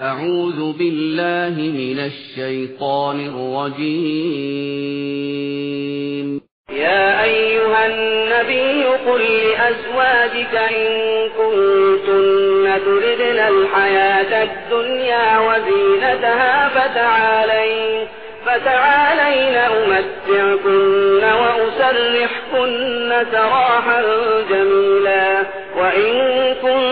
أعوذ بالله من الشيطان الرجيم. يا أيها النبي قل لأزواجك إن كنتن تردن الحياة الدنيا وزينتها فتعالين فتعالين أمتعكن وأسرحكن سراحا جميلا. وإن كنتن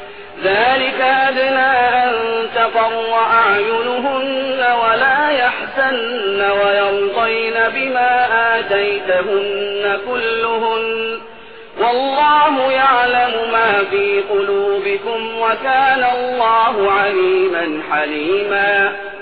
ذلك أدنى أن تقر أعينهن ولا يحزن ويرضين بما آتيتهن كلهن. والله يعلم ما في قلوبكم وكان الله عليما حليما.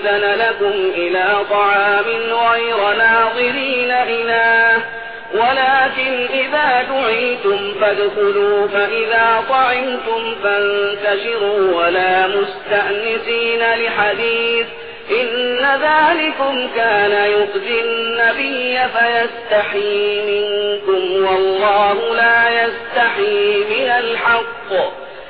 يؤذن لكم إلى طعام غير ناظرين إناه ولكن إذا دعيتم فادخلوا فإذا طعمتم فانتشروا ولا مستأنسين لحديث إن ذلكم كان يؤذي النبي فيستحي منكم والله لا يستحي من الحق.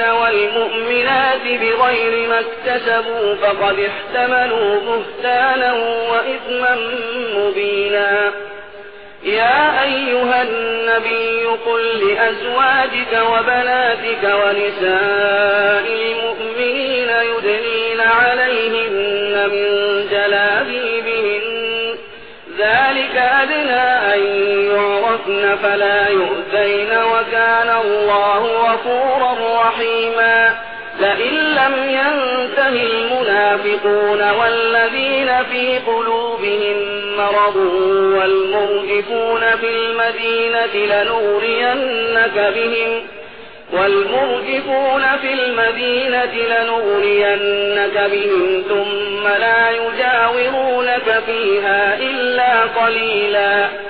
والمؤمنات بغير ما اكتسبوا فقد احتملوا بهتانا وإثما مبينا. يا أيها النبي قل لأزواجك وبناتك ونساء المؤمنين يدنين عليهن من جلابيبهن. ذلك أدنى أن يعرفن فلا يؤذين وكان الله غفورا رحيما. لئن لم ينته المنافقون والذين في قلوبهم مرض والمرجفون في المدينة لنغرينك بهم والمرجفون في المدينة لنغرينك بهم ثم لا يجاورونك فيها إلا قليلا.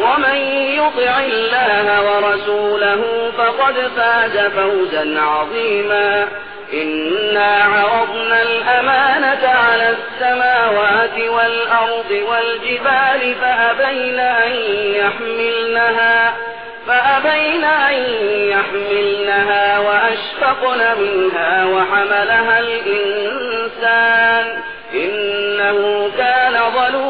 ومن يطع الله ورسوله فقد فاز فوزا عظيما. إنا عرضنا الأمانة على السماوات والأرض والجبال فأبين أن يحملنها فأبين أن يحملنها وأشفقن منها وحملها الإنسان. إنه كان ظلوما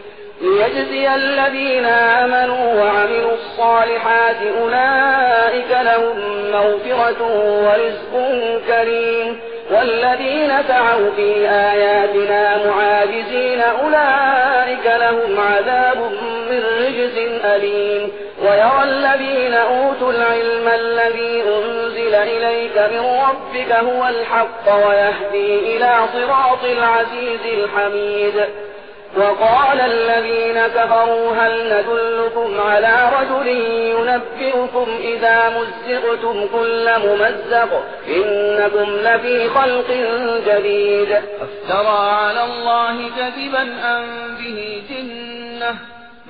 ليجزي الذين آمنوا وعملوا الصالحات أولئك لهم مغفرة ورزق كريم والذين سعوا في آياتنا معاجزين أولئك لهم عذاب من رجز أليم ويرى الذين أوتوا العلم الذي أنزل إليك من ربك هو الحق ويهدي إلى صراط العزيز الحميد وقال الذين كفروا هل ندلكم على رجل ينبئكم إذا مزقتم كل ممزق إنكم لفي خلق جديد. أفترى على الله كذبا أم به جنة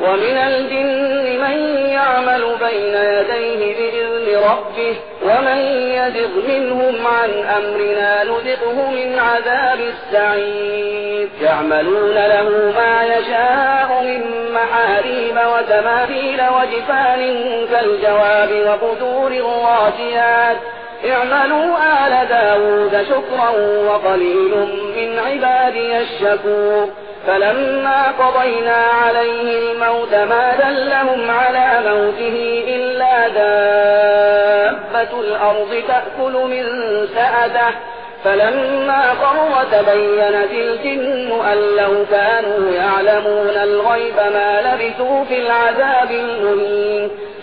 ومن الجن من يعمل بين يديه بإذن ربه ومن يزغ منهم عن أمرنا نذقه من عذاب السعير. يعملون له ما يشاء من محاريب وتماثيل وجفان كالجواب وقدور الراسيات. اعملوا آل داود شكرا وقليل من عبادي الشكور. فلما قضينا عليه الموت ما دلهم على موته إلا دابة الأرض تأكل من سأده. فلما قر تبينت الجن أن لو كانوا يعلمون الغيب ما لبثوا في العذاب المهين.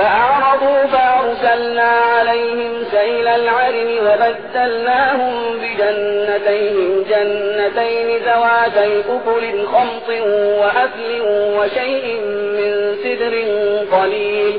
فأعرضوا فأرسلنا عليهم سيل العرم وبدلناهم بجنتيهم جنتين ذواتي أكل خمط وأكل وشيء من سدر قليل.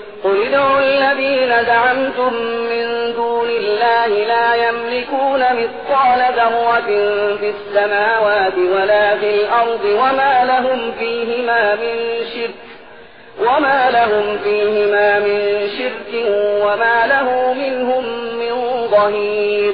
قل ادعوا الذين زعمتم من دون الله لا يملكون مثقال ذرة في السماوات ولا في الأرض وما لهم فيهما من شرك وما لهم فيهما من شرك وما له منهم من ظهير